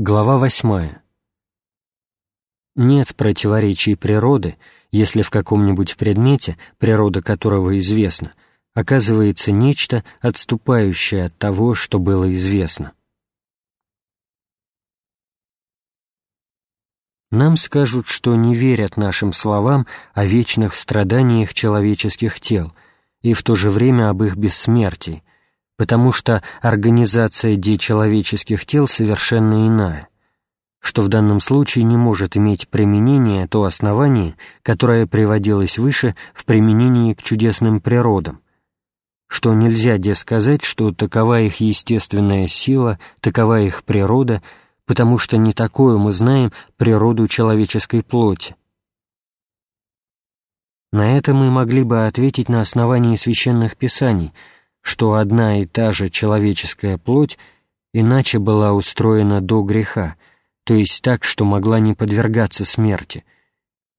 Глава восьмая. Нет противоречий природы, если в каком-нибудь предмете, природа которого известна, оказывается нечто, отступающее от того, что было известно. Нам скажут, что не верят нашим словам о вечных страданиях человеческих тел и в то же время об их бессмертии, потому что организация дечеловеческих тел совершенно иная, что в данном случае не может иметь применение то основание, которое приводилось выше в применении к чудесным природам, что нельзя де сказать, что такова их естественная сила, такова их природа — потому что не такую мы знаем природу человеческой плоти. На это мы могли бы ответить на основании священных писаний, что одна и та же человеческая плоть иначе была устроена до греха, то есть так, что могла не подвергаться смерти,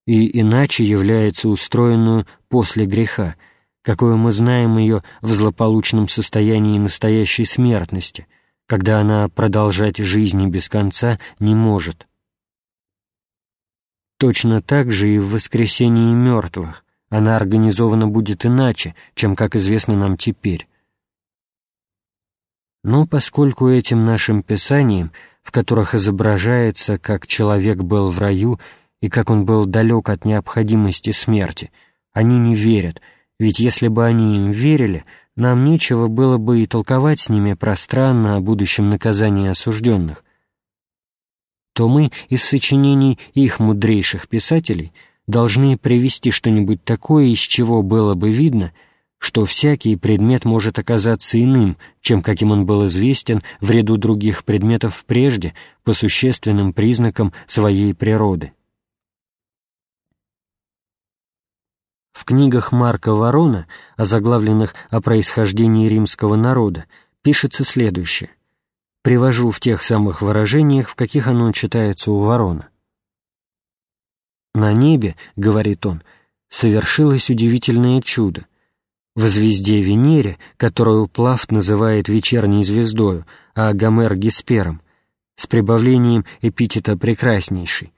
и иначе является устроенную после греха, какую мы знаем ее в злополучном состоянии настоящей смертности — когда она продолжать жизни без конца не может. Точно так же и в воскресении мертвых она организована будет иначе, чем, как известно нам теперь. Но поскольку этим нашим писаниям, в которых изображается, как человек был в раю и как он был далек от необходимости смерти, они не верят, ведь если бы они им верили — нам нечего было бы и толковать с ними пространно о будущем наказании осужденных, то мы из сочинений их мудрейших писателей должны привести что-нибудь такое, из чего было бы видно, что всякий предмет может оказаться иным, чем каким он был известен в ряду других предметов прежде по существенным признакам своей природы. В книгах Марка Ворона, озаглавленных о происхождении римского народа, пишется следующее. Привожу в тех самых выражениях, в каких оно читается у Ворона. «На небе, — говорит он, — совершилось удивительное чудо. В звезде Венере, которую Плафт называет вечерней звездою, а Гомер — Геспером, с прибавлением эпитета «прекраснейший»,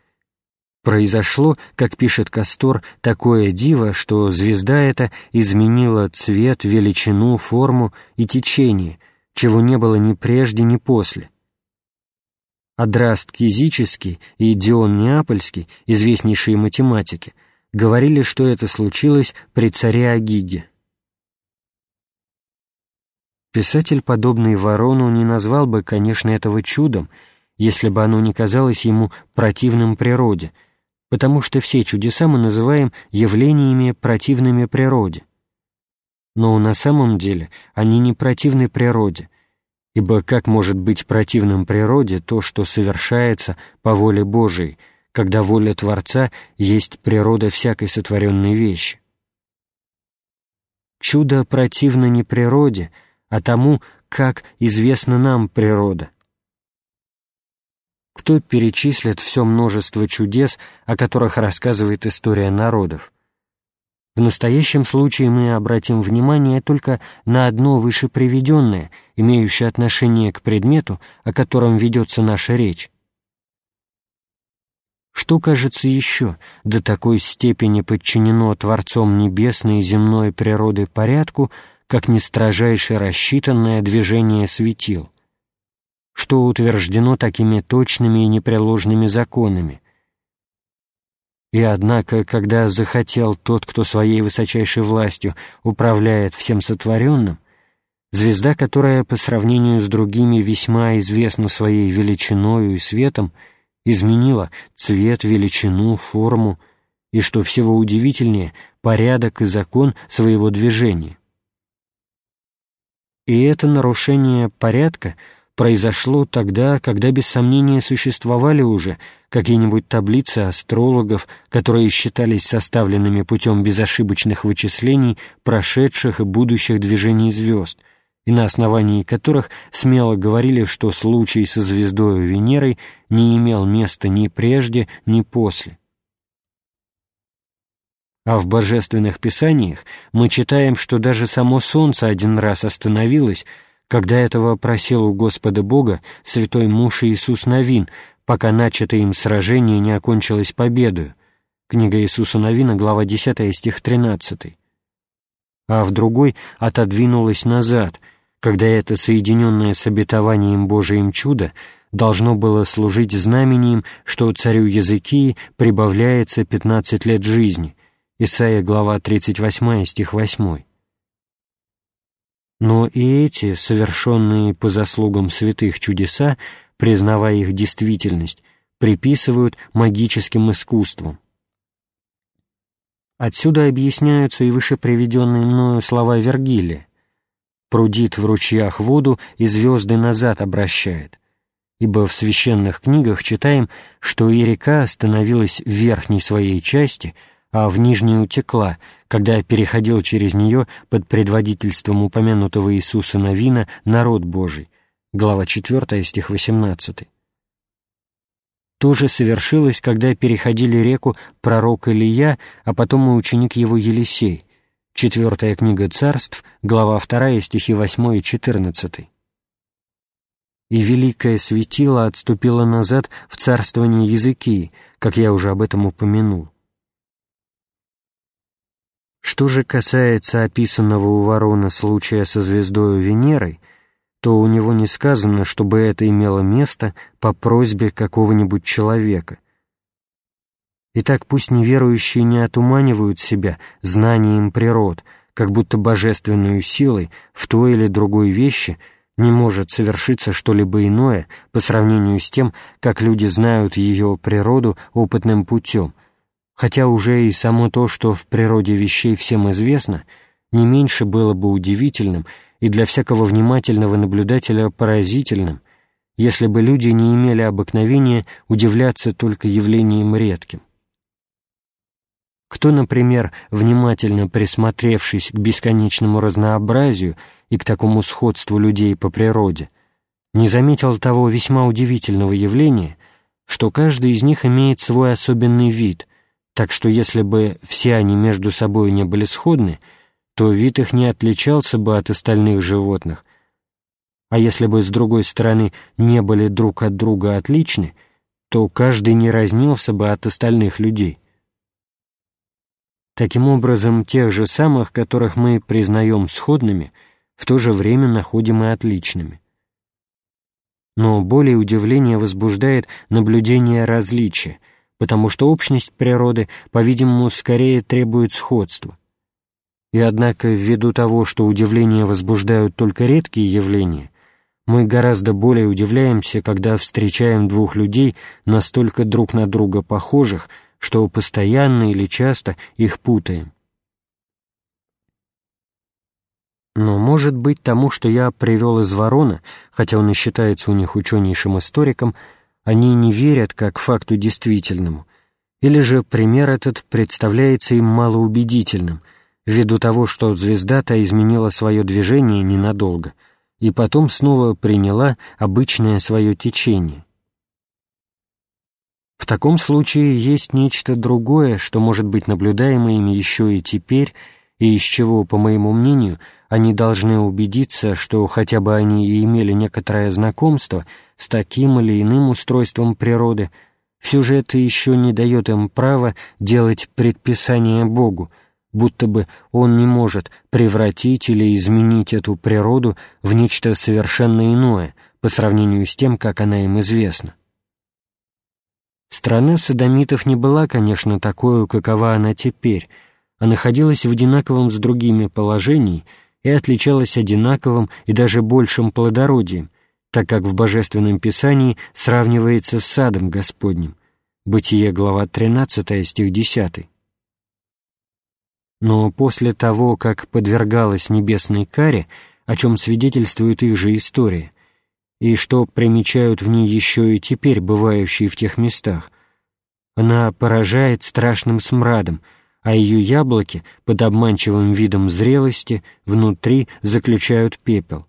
Произошло, как пишет Кастор, такое диво, что звезда эта изменила цвет, величину, форму и течение, чего не было ни прежде, ни после. Адраст Кизический и Дион Неапольский, известнейшие математики, говорили, что это случилось при царе Агиге. Писатель, подобный Ворону, не назвал бы, конечно, этого чудом, если бы оно не казалось ему противным природе — потому что все чудеса мы называем явлениями противными природе. Но на самом деле они не противны природе, ибо как может быть противным природе то, что совершается по воле Божией, когда воля Творца есть природа всякой сотворенной вещи? Чудо противно не природе, а тому, как известна нам природа — кто перечислит все множество чудес, о которых рассказывает история народов? В настоящем случае мы обратим внимание только на одно выше приведенное, имеющее отношение к предмету, о котором ведется наша речь. Что, кажется, еще до такой степени подчинено Творцом небесной и земной природы порядку, как не строжайше рассчитанное движение светил? что утверждено такими точными и непреложными законами. И однако, когда захотел тот, кто своей высочайшей властью управляет всем сотворенным, звезда, которая по сравнению с другими весьма известна своей величиною и светом, изменила цвет, величину, форму и, что всего удивительнее, порядок и закон своего движения. И это нарушение порядка — произошло тогда, когда без сомнения существовали уже какие-нибудь таблицы астрологов, которые считались составленными путем безошибочных вычислений прошедших и будущих движений звезд, и на основании которых смело говорили, что случай со звездой Венерой не имел места ни прежде, ни после. А в божественных писаниях мы читаем, что даже само Солнце один раз остановилось, когда этого просил у Господа Бога святой муж Иисус Новин, пока начатое им сражение не окончилось победою. Книга Иисуса Новина, глава 10, стих 13. А в другой отодвинулась назад, когда это соединенное с обетованием Божиим чудо должно было служить знамением, что царю Языкии прибавляется 15 лет жизни. Исайя, глава 38, стих 8. Но и эти, совершенные по заслугам святых чудеса, признавая их действительность, приписывают магическим искусствам. Отсюда объясняются и выше приведенные мною слова Вергилия. «Прудит в ручьях воду и звезды назад обращает», ибо в священных книгах читаем, что и река остановилась в верхней своей части, а в нижней утекла, когда переходил через нее под предводительством упомянутого Иисуса Новина народ Божий. Глава 4, стих 18. То же совершилось, когда переходили реку пророк Илия, а потом и ученик его Елисей. Четвертая книга царств, глава 2, стихи 8 и 14. «И великое светило отступило назад в царствование языки, как я уже об этом упомянул. Что же касается описанного у ворона случая со звездою Венерой, то у него не сказано, чтобы это имело место по просьбе какого-нибудь человека. Итак, пусть неверующие не отуманивают себя знанием природ, как будто божественную силой в той или другой вещи не может совершиться что-либо иное по сравнению с тем, как люди знают ее природу опытным путем, хотя уже и само то, что в природе вещей всем известно, не меньше было бы удивительным и для всякого внимательного наблюдателя поразительным, если бы люди не имели обыкновения удивляться только явлением редким. Кто, например, внимательно присмотревшись к бесконечному разнообразию и к такому сходству людей по природе, не заметил того весьма удивительного явления, что каждый из них имеет свой особенный вид, так что если бы все они между собой не были сходны, то вид их не отличался бы от остальных животных, а если бы, с другой стороны, не были друг от друга отличны, то каждый не разнился бы от остальных людей. Таким образом, тех же самых, которых мы признаем сходными, в то же время находим и отличными. Но более удивление возбуждает наблюдение различия — потому что общность природы, по-видимому, скорее требует сходства. И однако, ввиду того, что удивление возбуждают только редкие явления, мы гораздо более удивляемся, когда встречаем двух людей, настолько друг на друга похожих, что постоянно или часто их путаем. Но, может быть, тому, что я привел из Ворона, хотя он и считается у них ученейшим историком, они не верят как факту действительному, или же пример этот представляется им малоубедительным, ввиду того, что звезда-то изменила свое движение ненадолго и потом снова приняла обычное свое течение. В таком случае есть нечто другое, что может быть наблюдаемо ими еще и теперь, и из чего, по моему мнению, они должны убедиться, что хотя бы они и имели некоторое знакомство с таким или иным устройством природы, все же это еще не дает им права делать предписание Богу, будто бы Он не может превратить или изменить эту природу в нечто совершенно иное по сравнению с тем, как она им известна. Страна садомитов не была, конечно, такой, какова она теперь, а находилась в одинаковом с другими положении и отличалась одинаковым и даже большим плодородием, так как в Божественном Писании сравнивается с садом Господним. Бытие, глава 13, стих 10. Но после того, как подвергалась небесной каре, о чем свидетельствует их же история, и что примечают в ней еще и теперь бывающие в тех местах, она поражает страшным смрадом, а ее яблоки под обманчивым видом зрелости внутри заключают пепел.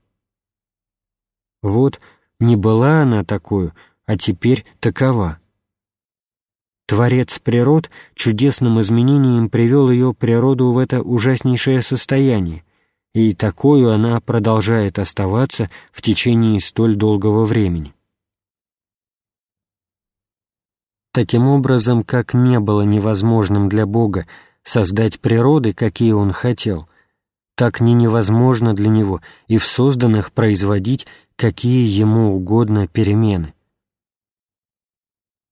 Вот, не была она такую, а теперь такова. Творец природ чудесным изменением привел ее природу в это ужаснейшее состояние, и такую она продолжает оставаться в течение столь долгого времени. Таким образом, как не было невозможным для Бога создать природы, какие Он хотел, так не невозможно для Него и в созданных производить какие Ему угодно перемены.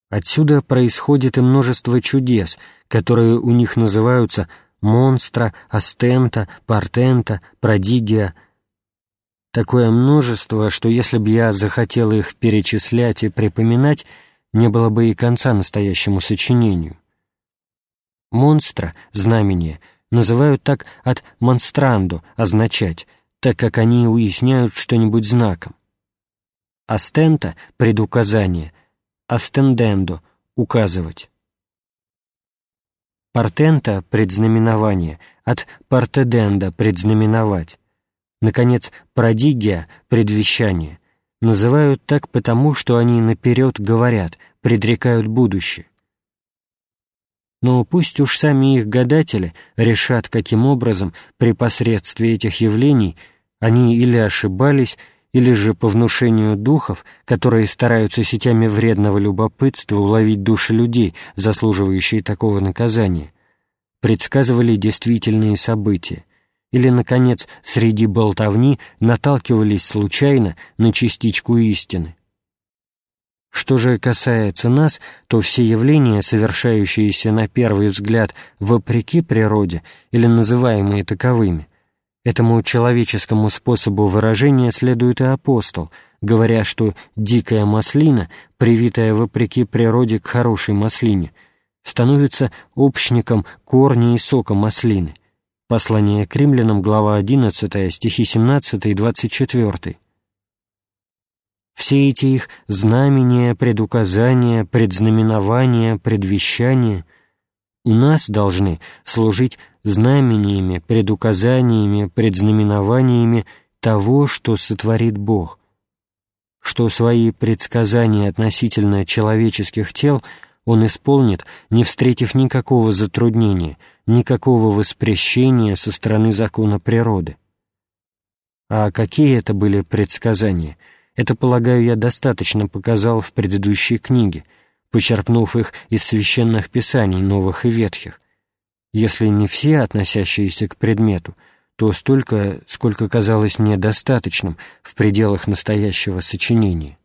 Отсюда происходит и множество чудес, которые у них называются монстра, астента, портента, продигия. Такое множество, что если бы я захотел их перечислять и припоминать, не было бы и конца настоящему сочинению. Монстра, знамение, называют так от «монстрандо» — означать, так как они уясняют что-нибудь знаком. Астента — предуказание, астендендо — указывать. Портента — предзнаменование, от портеденда — предзнаменовать. Наконец, продигия — предвещание. Называют так потому, что они наперед говорят, предрекают будущее. Но пусть уж сами их гадатели решат, каким образом при посредстве этих явлений они или ошибались, или же по внушению духов, которые стараются сетями вредного любопытства уловить души людей, заслуживающие такого наказания, предсказывали действительные события, или, наконец, среди болтовни наталкивались случайно на частичку истины. Что же касается нас, то все явления, совершающиеся на первый взгляд вопреки природе или называемые таковыми, Этому человеческому способу выражения следует и апостол, говоря, что дикая маслина, привитая вопреки природе к хорошей маслине, становится общником корня и сока маслины. Послание к римлянам, глава 11, стихи 17 и 24. Все эти их знамения, предуказания, предзнаменования, предвещания у нас должны служить знамениями, предуказаниями, предзнаменованиями того, что сотворит Бог, что свои предсказания относительно человеческих тел Он исполнит, не встретив никакого затруднения, никакого воспрещения со стороны закона природы. А какие это были предсказания, это, полагаю, я достаточно показал в предыдущей книге, почерпнув их из священных писаний новых и ветхих, если не все, относящиеся к предмету, то столько, сколько казалось мне достаточным в пределах настоящего сочинения.